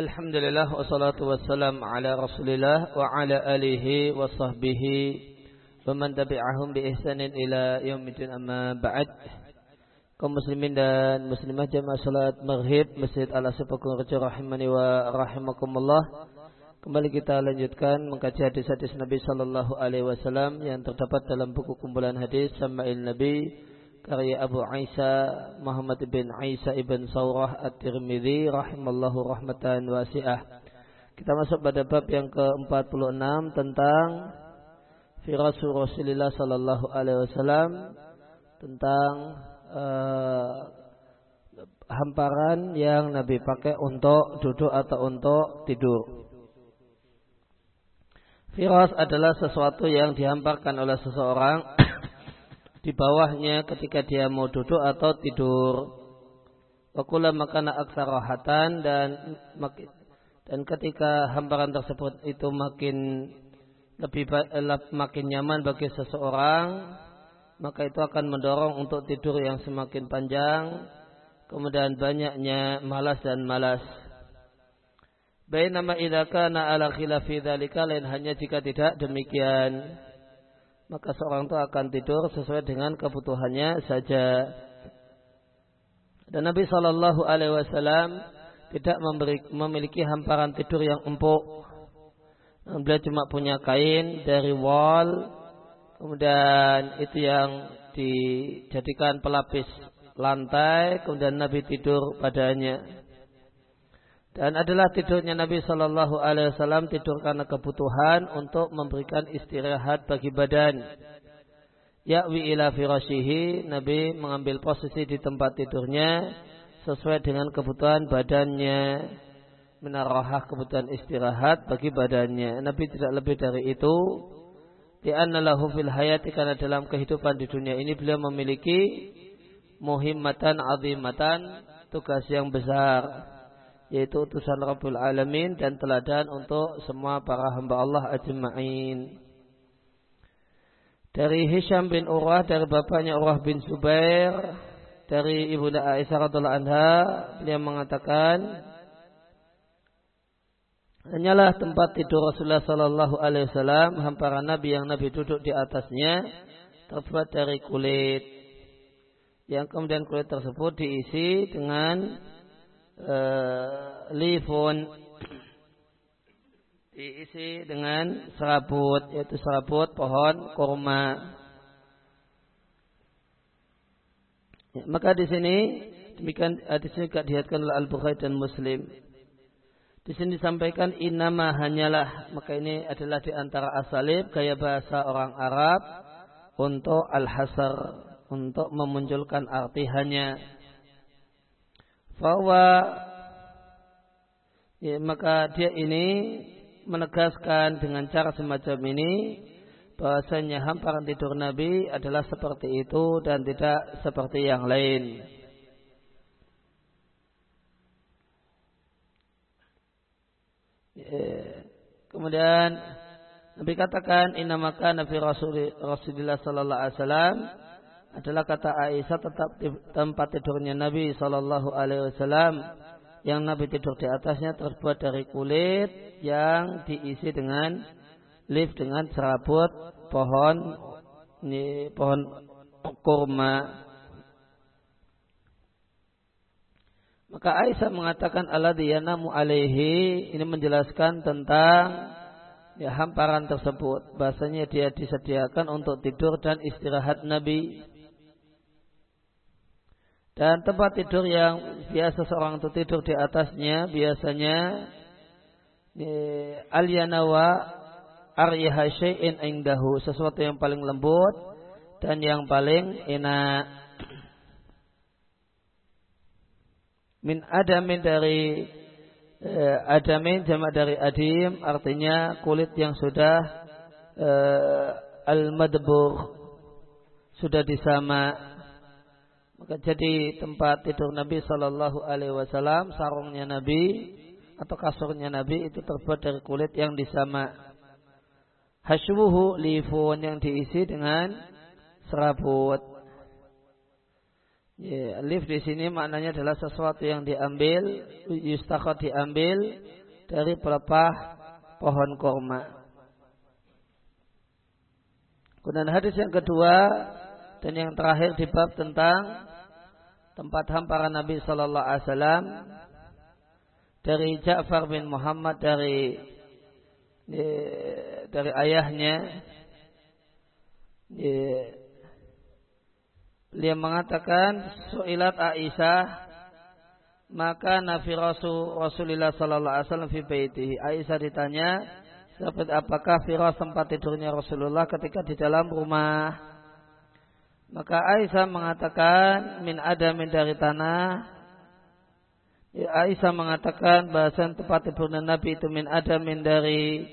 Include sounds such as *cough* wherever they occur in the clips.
Alhamdulillah wassalatu wassalam ala Rasulillah wa ala alihi wa sahbihi wa man tabi'ahum bi ihsanin ila yaumil amma ba'd. Kaum muslimin dan muslimah jamaah salat maghrib Masjid Al Asfaqun Raja rahimani wa rahimakumullah. Kembali kita lanjutkan mengkaji hadis-hadis Nabi sallallahu alaihi wasallam yang terdapat dalam buku kumpulan hadis Sama'il Nabi karya Abu Isa Muhammad bin Isa ibn Saurah At-Tirmidzi rahimallahu rahmatan wasi'ah. Kita masuk pada bab yang ke-46 tentang firasu Rasulullah sallallahu alaihi wasallam tentang uh, hamparan yang Nabi pakai untuk duduk atau untuk tidur. Firas adalah sesuatu yang dihamparkan oleh seseorang di bawahnya ketika dia mau duduk atau tidur. Wakula makana aksarahatan dan dan ketika hamparan tersebut itu makin lebih makin nyaman bagi seseorang, maka itu akan mendorong untuk tidur yang semakin panjang, kemudian banyaknya malas dan malas. Bainama idza kana ala khilafi dzalika lain hanya jika tidak demikian maka seorang itu akan tidur sesuai dengan kebutuhannya saja. Dan Nabi Shallallahu Alaihi Wasallam tidak memiliki hamparan tidur yang empuk. Beliau cuma punya kain dari wall, kemudian itu yang dijadikan pelapis lantai, kemudian Nabi tidur padanya. Dan adalah tidurnya Nabi Shallallahu Alaihi Wasallam tidur karena kebutuhan untuk memberikan istirahat bagi badan. Ya'wi ila firashihi, Nabi mengambil posisi di tempat tidurnya sesuai dengan kebutuhan badannya. Menarahah kebutuhan istirahat bagi badannya. Nabi tidak lebih dari itu. Di'annalahu fil hayati karena dalam kehidupan di dunia ini beliau memiliki muhimmatan azimatan tugas yang besar yaitu utusan Rabbul Alamin dan teladan untuk semua para hamba Allah ajma'in. Dari Hisham bin Urwah dari bapaknya Urwah bin Zubair dari ibunda Aisyah radhiallahu anha beliau mengatakan Hanyalah tempat tidur Rasulullah Sallallahu Alaihi Wasallam hamparan Nabi yang Nabi duduk di atasnya terbuat dari kulit yang kemudian kulit tersebut diisi dengan uh, lifun diisi dengan serabut yaitu serabut pohon kurma. Ya, maka di sini demikian di sini juga dilihatkan oleh Al Bukhari dan Muslim. Di sini disampaikan inama hanyalah maka ini adalah di antara asalib gaya bahasa orang Arab untuk al-hasar untuk memunculkan arti hanya bahwa ya, maka dia ini menegaskan dengan cara semacam ini bahwasanya hamparan tidur Nabi adalah seperti itu dan tidak seperti yang lain. Ya, kemudian Nabi katakan inna maka Nabi Rasulullah sallallahu alaihi wasallam adalah kata Aisyah tetap di tempat tidurnya Nabi Shallallahu Alaihi Wasallam yang Nabi tidur di atasnya terbuat dari kulit yang diisi dengan lift dengan serabut pohon ini pohon kurma. Maka Aisyah mengatakan Allah yanamu alaihi ini menjelaskan tentang ya hamparan tersebut. Bahasanya dia disediakan untuk tidur dan istirahat Nabi. Dan tempat tidur yang biasa seorang itu tidur di atasnya biasanya alyanawa aryaha syai'in indahu sesuatu yang paling lembut dan yang paling enak. Min adamin dari eh, adamin jamak dari adim artinya kulit yang sudah eh, al-madbur sudah disama maka jadi tempat tidur Nabi Shallallahu Alaihi Wasallam, sarungnya Nabi atau kasurnya Nabi itu terbuat dari kulit yang disama. Hasyuhu lifun yang diisi dengan serabut. Ya, lift di sini maknanya adalah sesuatu yang diambil, yustakot diambil dari pelepah pohon korma. Kemudian hadis yang kedua dan yang terakhir di bab tentang tempat hamparan Nabi Shallallahu Alaihi Wasallam dari Ja'far bin Muhammad dari ya, dari ayahnya ya, dia mengatakan suilat Aisyah maka Nabi Rasul Rasulullah sallallahu alaihi wasallam fi baitihi. Aisyah ditanya, apakah firas tempat tidurnya Rasulullah ketika di dalam rumah? Maka Aisyah mengatakan min ada min dari tanah. Ya, Aisyah mengatakan bahasa tempat tidurnya Nabi itu min ada min dari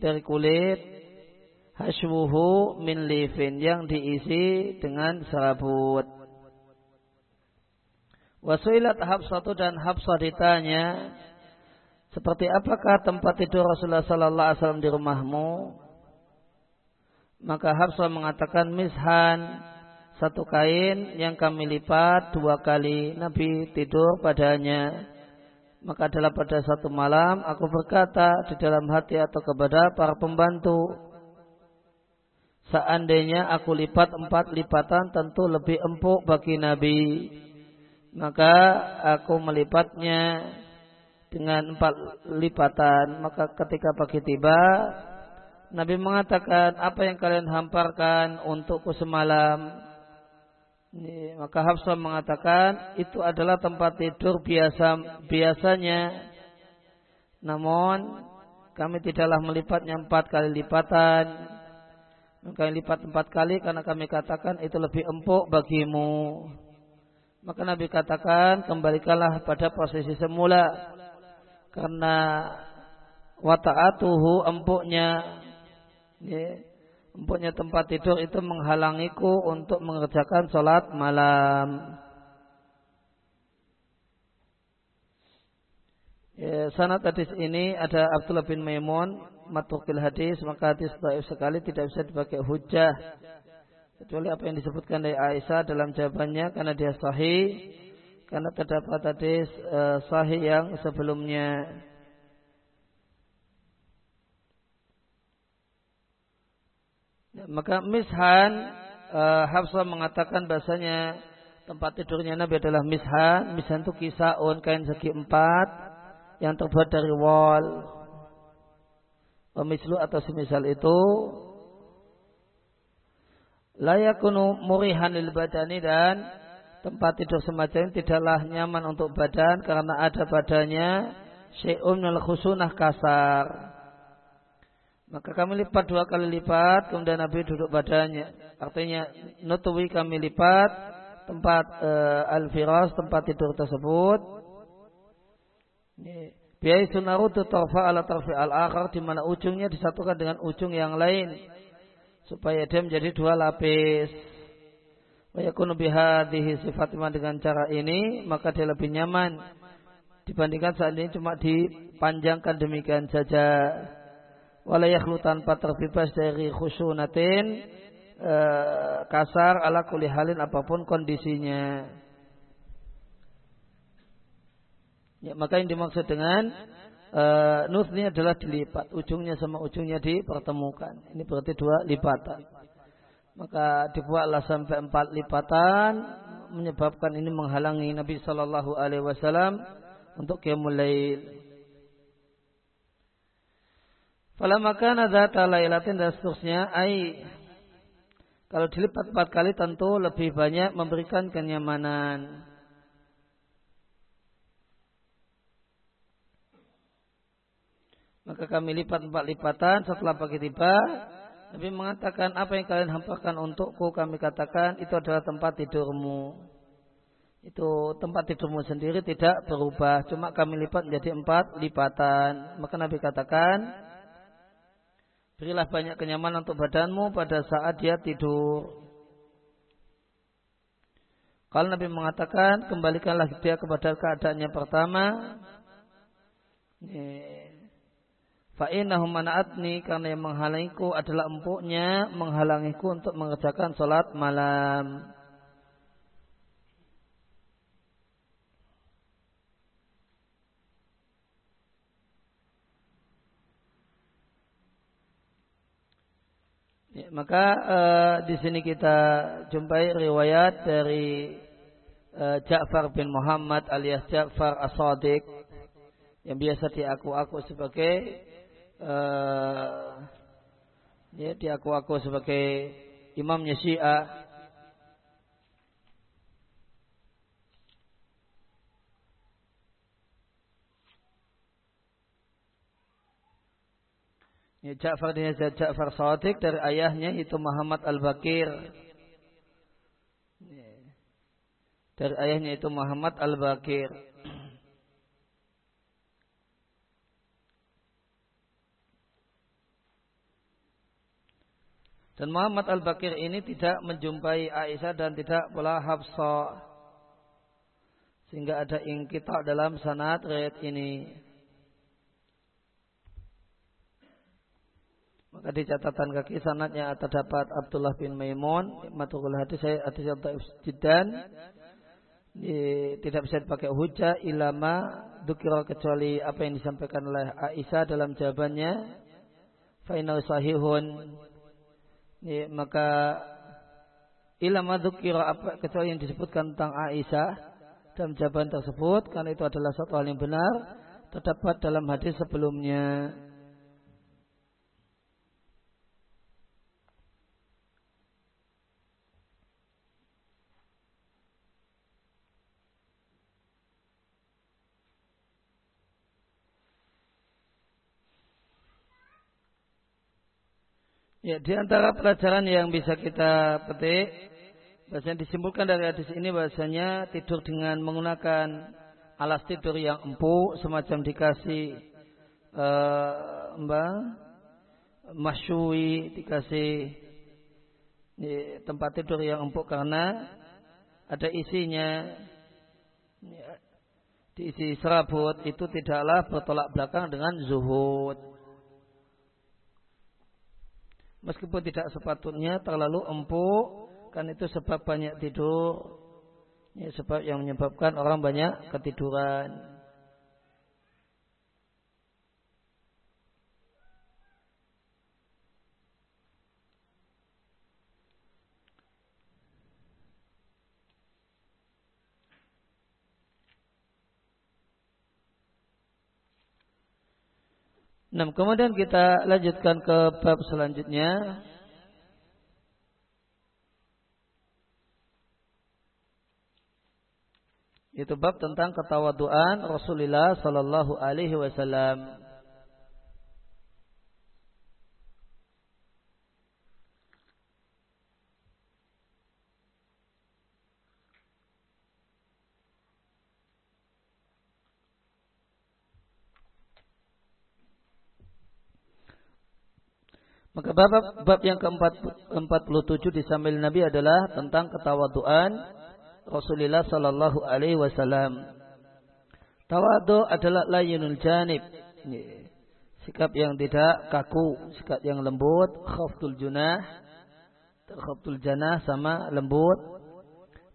dari kulit hashwuhu min lifin yang diisi dengan serabut. Wasuilat Habsatu dan Habsah ditanya, seperti apakah tempat tidur Rasulullah Sallallahu Alaihi Wasallam di rumahmu? Maka Habsah mengatakan mishan satu kain yang kami lipat dua kali Nabi tidur padanya. Maka adalah pada satu malam aku berkata di dalam hati atau kepada para pembantu Seandainya aku lipat empat lipatan tentu lebih empuk bagi Nabi. Maka aku melipatnya dengan empat lipatan. Maka ketika pagi tiba, Nabi mengatakan, apa yang kalian hamparkan untukku semalam? Maka Hafsah mengatakan, itu adalah tempat tidur biasa biasanya. Namun, kami tidaklah melipatnya empat kali lipatan kami lipat empat kali karena kami katakan itu lebih empuk bagimu. Maka Nabi katakan kembalikanlah pada posisi semula karena wata'atuhu empuknya ya, empuknya tempat tidur itu menghalangiku untuk mengerjakan sholat malam. Ya, sanad hadis ini ada Abdullah bin Maimun matukil hadis maka hadis dhaif sekali tidak bisa dipakai hujah kecuali apa yang disebutkan dari Aisyah dalam jawabannya karena dia sahih karena terdapat hadis uh, sahih yang sebelumnya maka Mishan uh, Hafsah mengatakan bahasanya tempat tidurnya Nabi adalah Mishan. Mishan itu kisah on kain segi empat yang terbuat dari wall Pemislu atau semisal itu. Layakunu murihan lil badani dan tempat tidur semacam ini tidaklah nyaman untuk badan karena ada badannya syai'un khusunah kasar. Maka kami lipat dua kali lipat, kemudian Nabi duduk badannya. Artinya nutuwi kami lipat tempat uh, al-firas, tempat tidur tersebut. Biai sunarutu tarfa ala tarfi al-akhar di mana ujungnya disatukan dengan ujung yang lain supaya dia menjadi dua lapis. Wa yakunu bihadhihi sifat dengan cara ini maka dia lebih nyaman dibandingkan saat ini cuma dipanjangkan demikian saja. Wala yakhlu tanpa terbebas dari khusunatin e, kasar ala kulli halin apa pun kondisinya. Ya, maka yang dimaksud dengan uh, nusni adalah dilipat. Ujungnya sama ujungnya dipertemukan. Ini berarti dua lipatan. Maka dibuatlah sampai empat lipatan menyebabkan ini menghalangi Nabi Shallallahu Alaihi Wasallam untuk qiyamul lail. Fala makana dzata lailatin dan seterusnya ai kalau dilipat empat kali tentu lebih banyak memberikan kenyamanan. Maka kami lipat empat lipatan setelah pagi tiba. Nabi mengatakan apa yang kalian hampakan untukku kami katakan itu adalah tempat tidurmu. Itu tempat tidurmu sendiri tidak berubah. Cuma kami lipat menjadi empat lipatan. Maka Nabi katakan berilah banyak kenyamanan untuk badanmu pada saat dia tidur. Kalau Nabi mengatakan kembalikanlah dia kepada keadaannya pertama. Fa'inahum mana'atni karena yang menghalangiku adalah empuknya menghalangiku untuk mengerjakan sholat malam. Ya, maka uh, di sini kita jumpai riwayat dari uh, Ja'far bin Muhammad alias Ja'far As-Sadiq yang biasa diaku-aku sebagai uh, ya diaku-aku sebagai imamnya Syiah Ya, Ja'far bin Ja'far Sadiq dari ayahnya itu Muhammad Al-Bakir. Ya. Dari ayahnya itu Muhammad Al-Bakir. Dan Muhammad Al-Bakir ini tidak menjumpai Aisyah dan tidak pula Hafsah. Sehingga ada ingkita dalam sanad riwayat ini. Di catatan kaki sanatnya terdapat Abdullah bin Maimun, matul hadis saya hadis yang jidan tidak bisa dipakai hujah ilama dukira kecuali apa yang disampaikan oleh Aisyah dalam jawabannya. Fainal sahihun. Maka ilama dukira apa kecuali yang disebutkan tentang Aisyah dalam jawaban tersebut karena itu adalah satu hal yang benar terdapat dalam hadis sebelumnya Ya, di antara pelajaran yang bisa kita petik, bahasanya disimpulkan dari hadis ini bahasanya tidur dengan menggunakan alas tidur yang empuk, semacam dikasih uh, mbak masyui, dikasih ya, tempat tidur yang empuk karena ada isinya. Ya, diisi serabut itu tidaklah bertolak belakang dengan zuhud meskipun tidak sepatutnya terlalu empuk kan itu sebab banyak tidur. Ya, sebab yang menyebabkan orang banyak ketiduran Nah, kemudian kita lanjutkan ke bab selanjutnya. Itu bab tentang ketawaduan Rasulullah sallallahu alaihi wasallam. Maka bab, bab yang ke-47 di sambil Nabi adalah tentang ketawaduan Rasulullah sallallahu alaihi wasallam. Tawadu adalah layinul janib. Sikap yang tidak kaku, sikap yang lembut, khaftul junah, khaftul janah sama lembut,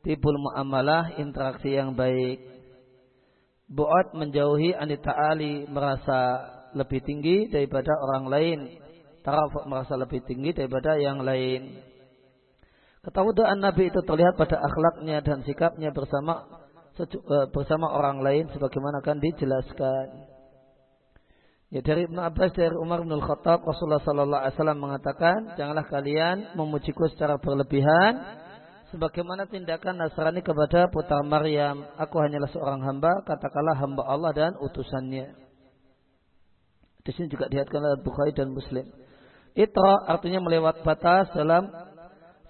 tibul muamalah, interaksi yang baik. Buat menjauhi anita'ali merasa lebih tinggi daripada orang lain tarafuk merasa lebih tinggi daripada yang lain. Ketawadaan Nabi itu terlihat pada akhlaknya dan sikapnya bersama eh, bersama orang lain sebagaimana akan dijelaskan. Ya dari Ibn Abbas dari Umar bin Khattab Rasulullah sallallahu alaihi wasallam mengatakan, "Janganlah kalian memujiku secara berlebihan sebagaimana tindakan Nasrani kepada putra Maryam. Aku hanyalah seorang hamba, katakanlah hamba Allah dan utusannya." Di sini juga dihatkan oleh Bukhari dan Muslim. Itra artinya melewat batas dalam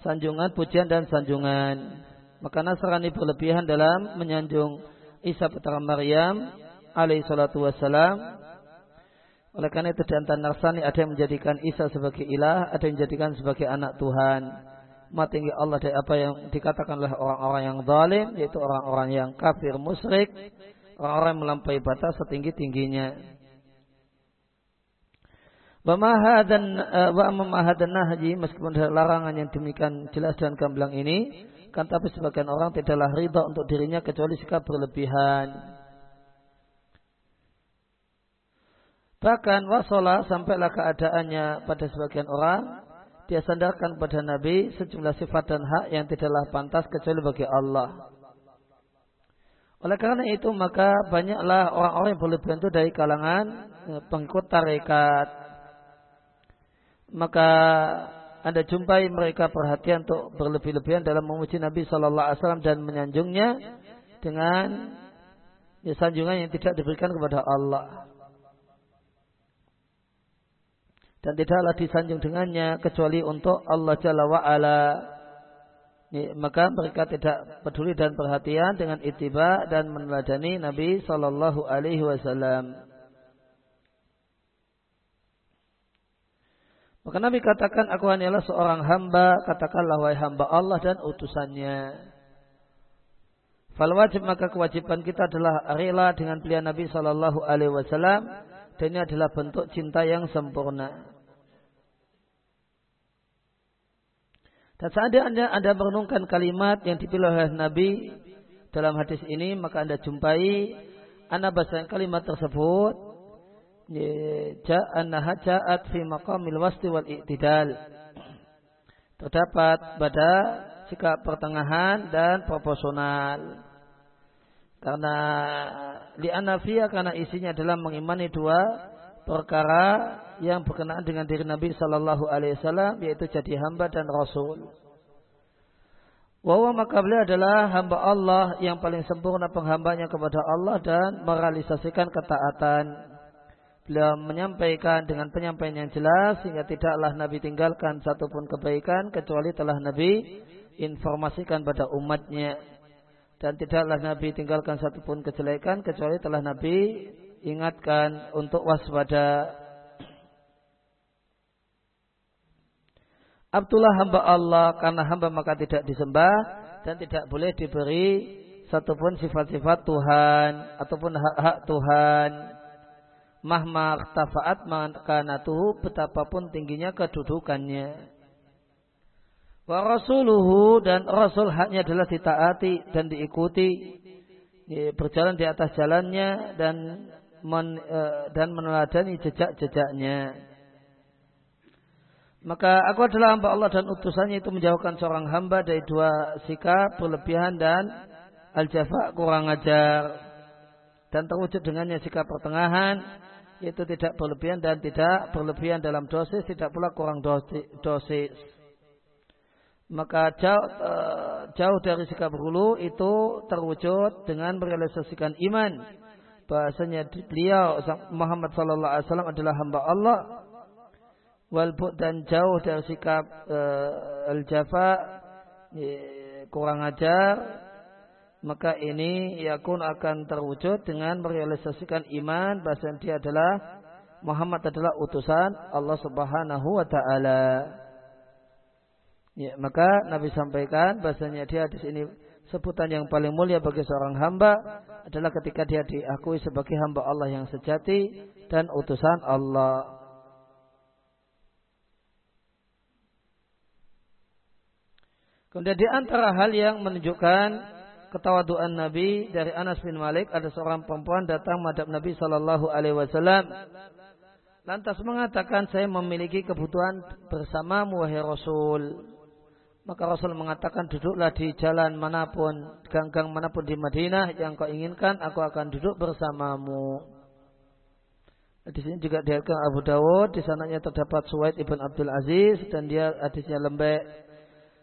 sanjungan, pujian dan sanjungan. Maka Nasrani berlebihan dalam menyanjung Isa putra Maryam alaihi salatu wassalam. Oleh karena itu di antara Nasrani ada yang menjadikan Isa sebagai ilah, ada yang menjadikan sebagai anak Tuhan. Mati Allah dari apa yang dikatakan oleh orang-orang yang zalim, yaitu orang-orang yang kafir musyrik, orang-orang yang melampaui batas setinggi-tingginya. Wa mahadan eh, wa nahji meskipun ada larangan yang demikian jelas dan gamblang ini kan tapi sebagian orang tidaklah ridha untuk dirinya kecuali sikap berlebihan. Bahkan wasola sampailah keadaannya pada sebagian orang dia sandarkan pada Nabi sejumlah sifat dan hak yang tidaklah pantas kecuali bagi Allah. Oleh karena itu maka banyaklah orang-orang yang berlebihan itu dari kalangan eh, pengikut tarekat. Maka anda jumpai mereka perhatian untuk berlebih-lebihan dalam memuji Nabi Shallallahu Alaihi Wasallam dan menyanjungnya dengan ya, sanjungan yang tidak diberikan kepada Allah. Dan tidaklah disanjung dengannya kecuali untuk Allah Jalla wa'ala. Ya, maka mereka tidak peduli dan perhatian dengan itiba dan meneladani Nabi Sallallahu Alaihi Wasallam. Maka Nabi katakan, aku hanyalah seorang hamba, katakanlah wahai hamba Allah dan utusannya. Fal wajib maka kewajiban kita adalah rela dengan pilihan Nabi Sallallahu Alaihi Wasallam dan ini adalah bentuk cinta yang sempurna. Dan seandainya Anda merenungkan kalimat yang dipilih oleh Nabi dalam hadis ini, maka Anda jumpai Anda baca kalimat tersebut ja'annaha ja'at fi maqamil wasti wal i'tidal. Terdapat pada sikap pertengahan dan proporsional. Karena li anafiyah karena isinya adalah mengimani dua perkara yang berkenaan dengan diri Nabi Shallallahu Alaihi Wasallam yaitu jadi hamba dan rasul. Wawa maka beliau adalah hamba Allah yang paling sempurna penghambanya kepada Allah dan merealisasikan ketaatan. Beliau menyampaikan dengan penyampaian yang jelas sehingga tidaklah Nabi tinggalkan satupun kebaikan kecuali telah Nabi informasikan pada umatnya. Dan tidaklah Nabi tinggalkan satupun kejelekan kecuali telah Nabi ingatkan untuk waspada. Abdullah hamba Allah karena hamba maka tidak disembah dan tidak boleh diberi satupun sifat-sifat Tuhan ataupun hak-hak Tuhan. Mahma tafaat tuh betapapun tingginya kedudukannya. Wa rasuluhu dan rasul haknya adalah ditaati dan diikuti. Berjalan di atas jalannya dan men, uh, dan meneladani jejak-jejaknya. Maka aku adalah hamba Allah dan utusannya itu menjauhkan seorang hamba dari dua sikap berlebihan dan al-jafa kurang ajar. Dan terwujud dengannya sikap pertengahan yaitu tidak berlebihan dan tidak berlebihan dalam dosis, tidak pula kurang dosis. Maka jauh, uh, jauh dari sikap hulu itu terwujud dengan merealisasikan iman bahasanya beliau Muhammad sallallahu alaihi wasallam adalah hamba Allah wal dan jauh dari sikap uh, al-jafa kurang ajar maka ini yakun akan terwujud dengan merealisasikan iman bahasa dia adalah Muhammad adalah utusan Allah Subhanahu wa taala. Ya, maka Nabi sampaikan bahasanya dia di sini sebutan yang paling mulia bagi seorang hamba adalah ketika dia diakui sebagai hamba Allah yang sejati dan utusan Allah. Kemudian di antara hal yang menunjukkan ketawaduan Nabi dari Anas bin Malik ada seorang perempuan datang menghadap Nabi Shallallahu Alaihi Wasallam lantas mengatakan saya memiliki kebutuhan bersamamu wahai Rasul. Maka Rasul mengatakan duduklah di jalan mana pun, gang-gang mana pun di Madinah yang kau inginkan, aku akan duduk bersamamu. Di sini juga dilihatkan Abu Dawud, di sananya terdapat Suwaid ibn Abdul Aziz dan dia hadisnya lembek.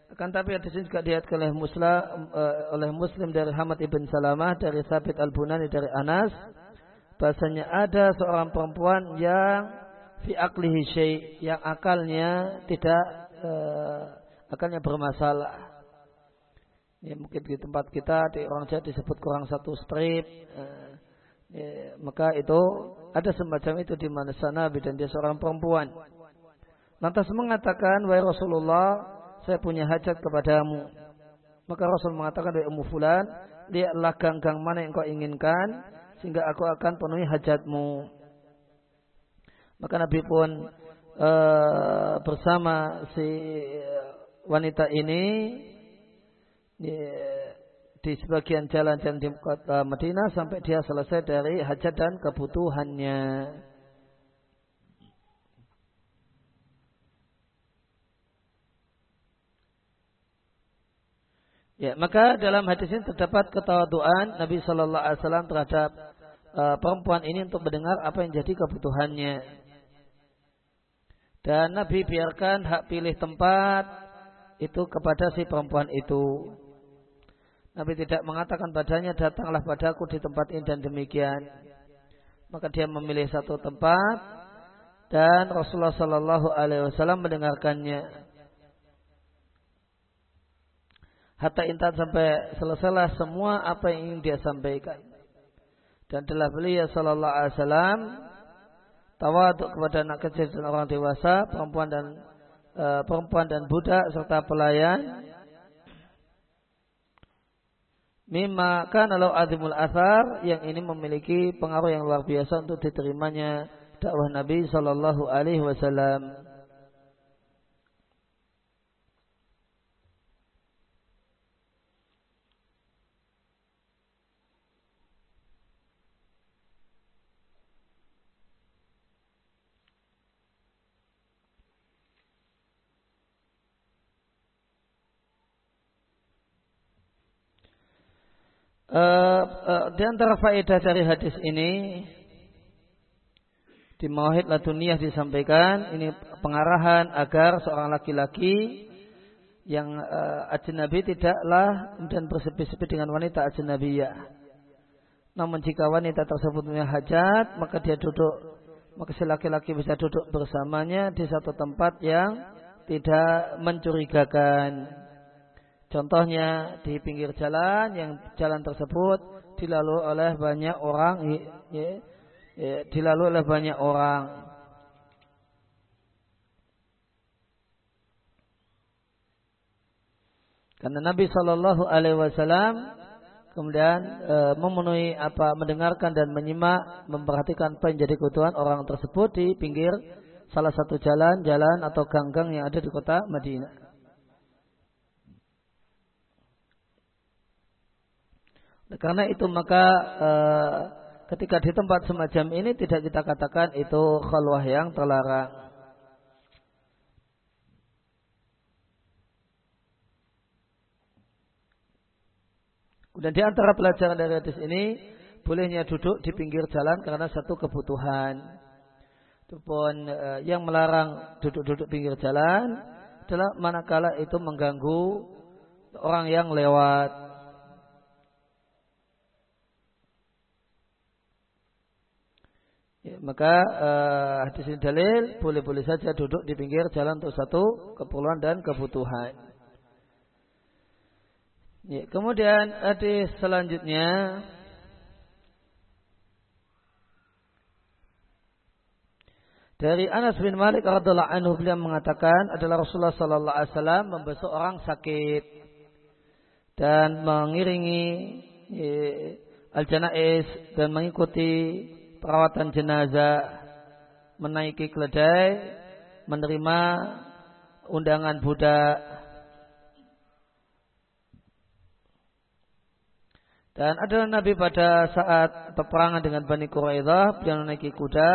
Akan tapi sini juga dilihatkan oleh Muslim, uh, oleh Muslim dari Hamad ibn Salamah dari Sabit al Bunani dari Anas, bahasanya ada seorang perempuan yang fi aklihi syai yang akalnya tidak uh, akalnya bermasalah. Ya, mungkin di tempat kita di orang Jawa disebut kurang satu strip. Eh, ya, maka itu ada semacam itu di mana sana dan dia seorang perempuan. Lantas mengatakan, wahai Rasulullah, saya punya hajat kepadamu. Maka Rasul mengatakan, wahai Ummu Fulan, lihatlah gang-gang mana yang kau inginkan, sehingga aku akan penuhi hajatmu. Maka Nabi pun uh, bersama si wanita ini di sebagian jalan-jalan di kota Madinah sampai dia selesai dari hajat dan kebutuhannya. Ya, maka dalam hadis ini terdapat ketawaduan Nabi Shallallahu Alaihi Wasallam terhadap uh, perempuan ini untuk mendengar apa yang jadi kebutuhannya. Dan Nabi biarkan hak pilih tempat itu kepada si perempuan itu. Nabi tidak mengatakan padanya datanglah padaku di tempat ini dan demikian. Maka dia memilih satu tempat dan Rasulullah Shallallahu Alaihi Wasallam mendengarkannya. Hatta intan sampai selesailah semua apa yang ingin dia sampaikan. Dan telah beliau sallallahu alaihi wasallam tawaduk kepada anak kecil dan orang dewasa, perempuan dan e, perempuan dan budak serta pelayan. Mimma kana law azimul athar yang ini memiliki pengaruh yang luar biasa untuk diterimanya dakwah Nabi sallallahu alaihi wasallam. Uh, uh, di antara faedah dari hadis ini di Mauhid Laduniyah disampaikan ini pengarahan agar seorang laki-laki yang uh, ajnabi tidaklah dan bersepi-sepi dengan wanita ajnabiyah. Namun jika wanita tersebut punya hajat, maka dia duduk, maka si laki-laki bisa duduk bersamanya di satu tempat yang tidak mencurigakan. Contohnya di pinggir jalan yang jalan tersebut dilalui oleh banyak orang, ya, ya, dilalui oleh banyak orang. Karena Nabi Shallallahu Alaihi Wasallam kemudian e, memenuhi apa mendengarkan dan menyimak memperhatikan apa yang jadi kebutuhan orang tersebut di pinggir salah satu jalan, jalan atau gang-gang yang ada di kota Madinah. Karena itu maka e, ketika di tempat semacam ini tidak kita katakan itu khalwah yang terlarang. Dan di antara pelajaran dari hadis ini bolehnya duduk di pinggir jalan karena satu kebutuhan. Ataupun e, yang melarang duduk-duduk pinggir jalan adalah manakala itu mengganggu orang yang lewat Ya, maka uh, hadis ini dalil boleh-boleh saja duduk di pinggir jalan untuk satu keperluan dan kebutuhan. Ya, kemudian hadis selanjutnya dari Anas bin Malik radhiallahu anhu beliau mengatakan adalah Rasulullah sallallahu alaihi wasallam membesuk orang sakit dan mengiringi ya, al-janais dan mengikuti perawatan jenazah, menaiki keledai, menerima undangan budak. Dan adalah Nabi pada saat peperangan dengan Bani Quraidah, beliau menaiki kuda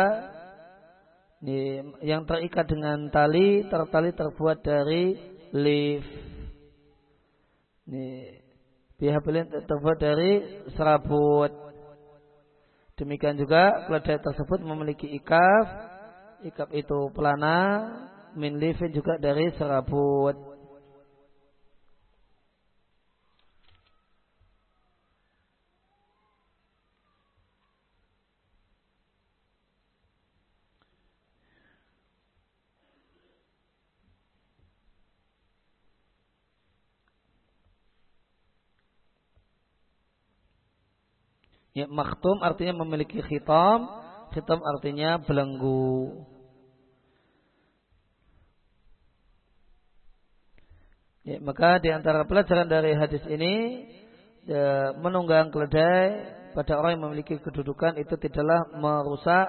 yang terikat dengan tali, tertali terbuat dari leaf. Ini pihak terbuat dari serabut. Demikian juga keledai tersebut memiliki ikaf. Ikaf itu pelana. Min livin juga dari serabut. Ya, maktum artinya memiliki khitam, khitam artinya belenggu. Ya, maka di antara pelajaran dari hadis ini ya, menunggang keledai pada orang yang memiliki kedudukan itu tidaklah merusak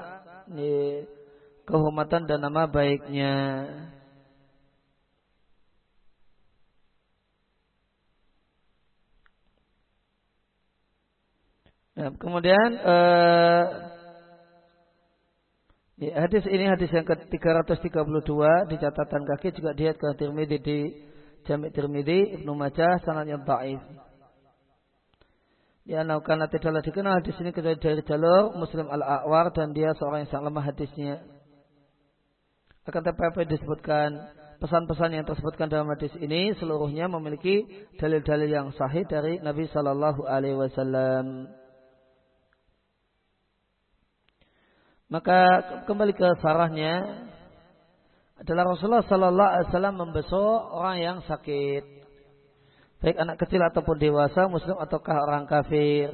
ya, kehormatan dan nama baiknya. Nah, kemudian uh, ya, hadis ini hadis yang ke-332 di catatan kaki juga dia ke Tirmidzi di Jami' Tirmidzi, Ibnu Majah, sanadnya dhaif. Ya, nah, karena tidaklah dikenal di sini kecuali dari jalur Muslim al-A'war dan dia seorang yang sangat lemah hadisnya. Akan tetapi disebutkan pesan-pesan yang tersebutkan dalam hadis ini seluruhnya memiliki dalil-dalil yang sahih dari Nabi Shallallahu Alaihi Wasallam. Maka kembali ke sarahnya. Adalah Rasulullah Shallallahu Alaihi Wasallam membesuk orang yang sakit. Baik anak kecil ataupun dewasa, muslim ataukah orang kafir.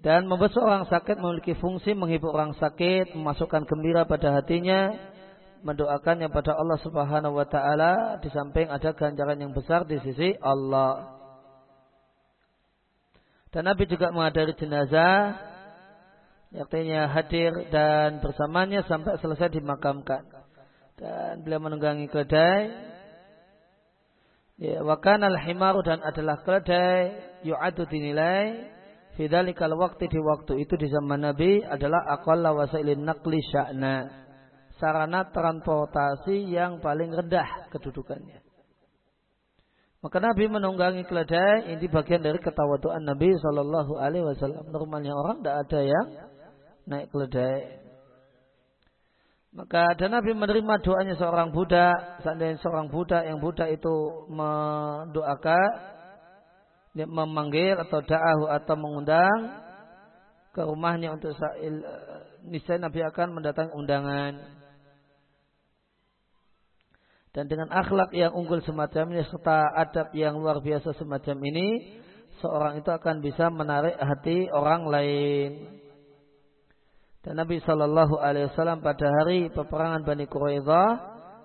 Dan membesuk orang sakit memiliki fungsi menghibur orang sakit, memasukkan gembira pada hatinya, mendoakannya pada Allah Subhanahu wa taala. Di samping ada ganjaran yang besar di sisi Allah. Dan Nabi juga menghadiri jenazah artinya hadir dan bersamanya sampai selesai dimakamkan. Dan beliau menunggangi keledai Ya, wa kana al-himaru dan adalah keledai yu'adu dinilai kalau waktu di waktu itu di zaman Nabi adalah aqalla wasailin naqli sya'na. Sarana transportasi yang paling rendah kedudukannya. Maka Nabi menunggangi keledai ini bagian dari ketawaduan Nabi Shallallahu Alaihi Wasallam. Normalnya orang tidak ada yang naik keledai. Maka dan Nabi menerima doanya seorang budak, seandainya seorang budak yang budak itu mendoakan, memanggil atau da'ahu atau mengundang ke rumahnya untuk sa'il, niscaya Nabi akan mendatangi undangan. Dan dengan akhlak yang unggul semacam ini serta adab yang luar biasa semacam ini, seorang itu akan bisa menarik hati orang lain. Dan Nabi Shallallahu Alaihi Wasallam pada hari peperangan Bani Quraidah,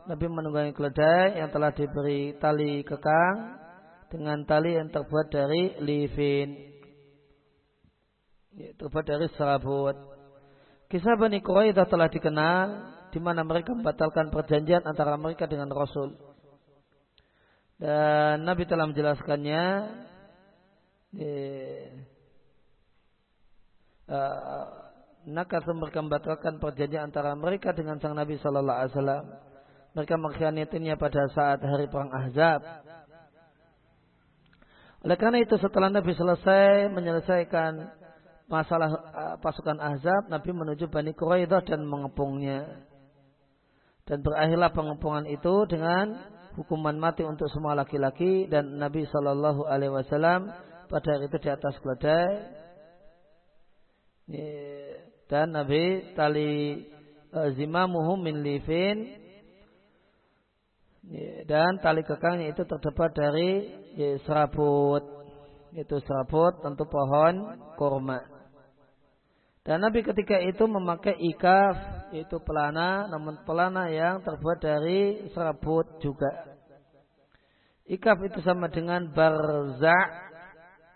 Nabi menunggangi keledai yang telah diberi tali kekang dengan tali yang terbuat dari livin, terbuat dari serabut. Kisah Bani Quraidah telah dikenal di mana mereka membatalkan perjanjian antara mereka dengan Rasul. Dan Nabi telah menjelaskannya. Ya, uh, Naka mereka membatalkan perjanjian antara mereka dengan sang Nabi Sallallahu Alaihi Wasallam. Mereka mengkhianatinya pada saat hari perang Ahzab. Oleh karena itu setelah Nabi selesai menyelesaikan masalah uh, pasukan Ahzab, Nabi menuju Bani Quraidah dan mengepungnya. Dan berakhirlah pengepungan itu dengan hukuman mati untuk semua laki-laki dan Nabi Shallallahu Alaihi Wasallam pada hari itu di atas keledai. Dan Nabi tali uh, zimamuhum min lifin. Dan tali kekangnya itu terdapat dari ya, serabut. Itu serabut tentu pohon kurma. Dan Nabi ketika itu memakai ikaf itu pelana namun pelana yang terbuat dari serabut juga. Ikaf itu sama dengan barzak.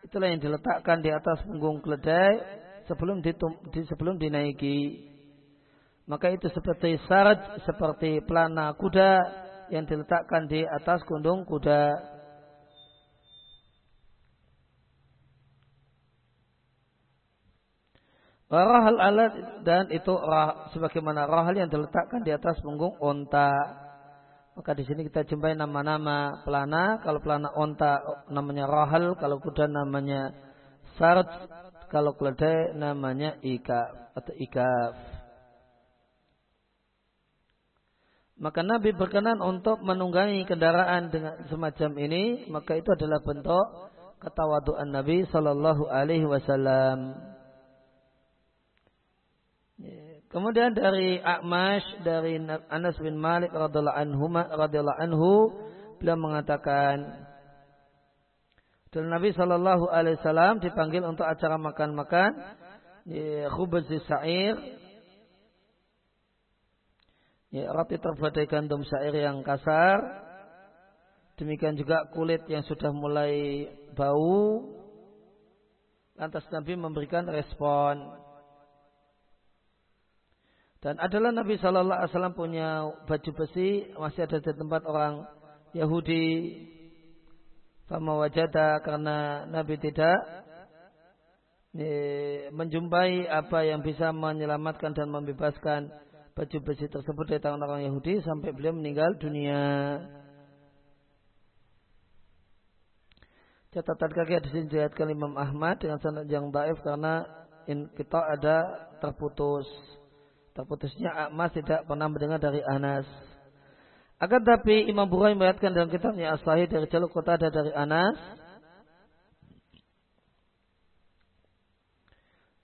Itulah yang diletakkan di atas punggung keledai sebelum ditum, di, sebelum dinaiki. Maka itu seperti saraj, seperti pelana kuda yang diletakkan di atas kundung kuda. Rahal alat dan itu rah, sebagaimana rahal yang diletakkan di atas punggung onta. Maka di sini kita jumpai nama-nama pelana. Kalau pelana onta namanya rahal, kalau kuda namanya sarj, kalau keledai namanya ikaf atau ikaf. Maka Nabi berkenan untuk menunggangi kendaraan dengan semacam ini, maka itu adalah bentuk ketawaduan Nabi Shallallahu Alaihi Wasallam. Kemudian dari Akmash dari Anas bin Malik radhiallahu anhu radhiallahu anhu beliau mengatakan dan Nabi Shallallahu Alaihi Wasallam dipanggil untuk acara makan-makan khubz sa'ir. Ya, roti terbuat dari gandum syair yang kasar. Demikian juga kulit yang sudah mulai bau. Lantas Nabi memberikan respon. Dan adalah Nabi Shallallahu Alaihi Wasallam punya baju besi masih ada di tempat orang Yahudi Fama wajada karena Nabi tidak menjumpai apa yang bisa menyelamatkan dan membebaskan baju besi tersebut dari tangan orang Yahudi sampai beliau meninggal dunia. Catatan kaki hadis ini diriwayatkan Imam Ahmad dengan sanad yang baif karena kita ada terputus. Terputusnya Ahmad tidak pernah mendengar dari Anas. Akan tapi Imam Bukhari meriwayatkan dalam kitabnya As-Sahih dari jalur kota ada dari Anas.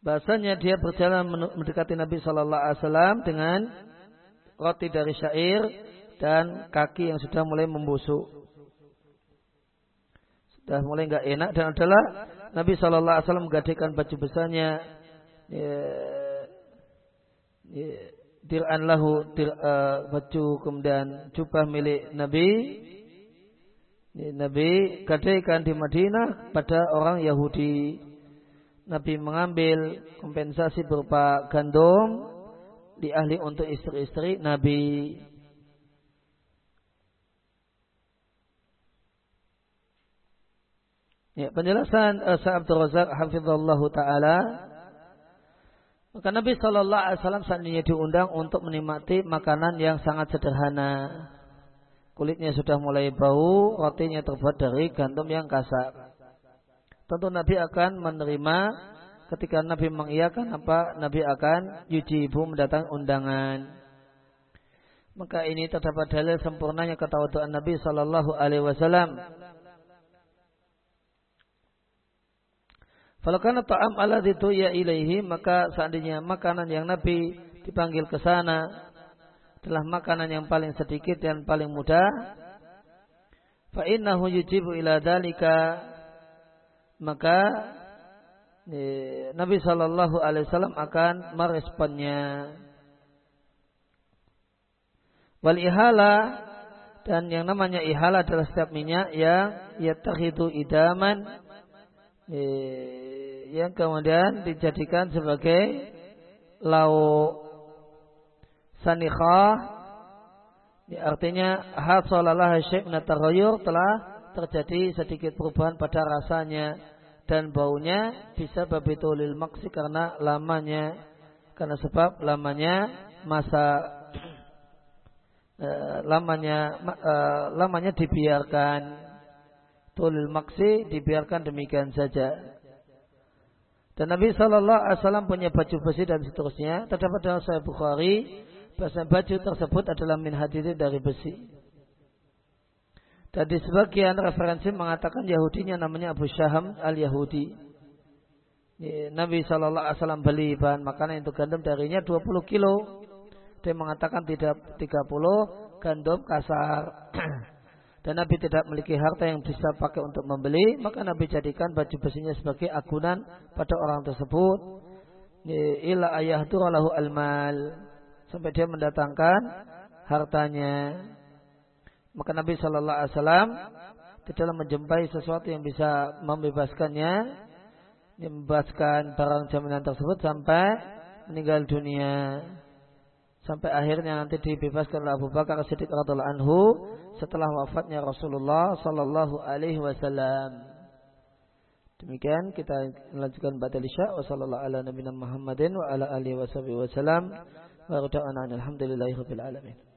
Bahasanya dia berjalan mendekati Nabi Shallallahu Alaihi Wasallam dengan roti dari syair dan kaki yang sudah mulai membusuk sudah mulai nggak enak dan adalah Nabi Shallallahu Alaihi Wasallam menggadaikan baju besarnya ya, ya, dir'an lahu dir, uh, baju kemudian jubah milik Nabi. Nabi gadaikan di Madinah pada orang Yahudi. Nabi mengambil kompensasi berupa gandum di ahli untuk istri-istri Nabi. Ya, penjelasan uh, Sa'ab Razak hafizallahu taala maka Nabi Shallallahu Alaihi Wasallam seandainya diundang untuk menikmati makanan yang sangat sederhana. Kulitnya sudah mulai bau, rotinya terbuat dari gandum yang kasar. Tentu Nabi akan menerima ketika Nabi mengiyakan apa Nabi akan yujibu mendatang undangan. Maka ini terdapat dalil sempurnanya ketawaduan Nabi Shallallahu Alaihi Wasallam Kalau karena ta'am ala ya ilaihi maka seandainya makanan yang Nabi dipanggil ke sana adalah makanan yang paling sedikit dan paling mudah fa innahu yujibu ila dalika maka Nabi Shallallahu Alaihi Wasallam akan meresponnya. Wal ihala dan yang namanya ihala adalah setiap minyak yang yatakhidu idaman yang kemudian dijadikan sebagai lauk sanikhah. Ya, artinya hasalalah syekh nataghayyur telah terjadi sedikit perubahan pada rasanya dan baunya bisa babitulil maksi karena lamanya karena sebab lamanya masa uh, lamanya uh, lamanya dibiarkan. Tulil maksi dibiarkan demikian saja dan Nabi Shallallahu Alaihi Wasallam punya baju besi dan seterusnya. Terdapat dalam Sahih Bukhari bahasa baju tersebut adalah min dari besi. Dan di sebagian referensi mengatakan Yahudinya namanya Abu Syaham al Yahudi. Nabi Shallallahu Alaihi Wasallam beli bahan makanan itu gandum darinya 20 kilo. Dia mengatakan tidak 30 gandum kasar. *clears throat* dan Nabi tidak memiliki harta yang bisa pakai untuk membeli, maka Nabi jadikan baju besinya sebagai agunan pada orang tersebut. Ila ayah lahu almal sampai dia mendatangkan hartanya. Maka Nabi Shallallahu Alaihi Wasallam tidaklah menjumpai sesuatu yang bisa membebaskannya, membebaskan barang jaminan tersebut sampai meninggal dunia sampai akhirnya nanti dibebaskan oleh Abu Bakar Siddiq radhiallahu anhu setelah wafatnya Rasulullah sallallahu alaihi wasallam. Demikian kita melanjutkan batal isya wa sallallahu ala nabiyina Muhammadin wa ala alihi wasallam wa rada'ana alhamdulillahi rabbil alamin.